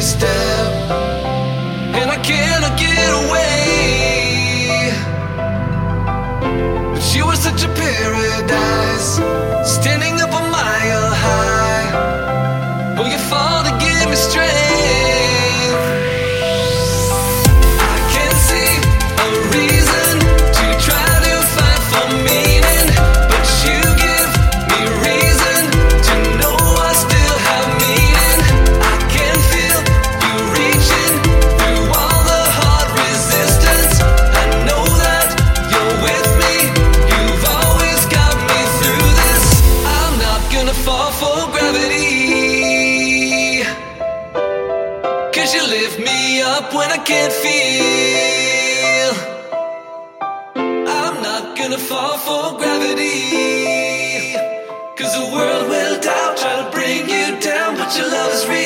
step, and I cannot get away. But you were such a paradise, standing up a mile high. Will you fall to give me strength? Up when I can't feel. I'm not gonna fall for gravity. Cause the world will doubt, try to bring you down, but your love is real.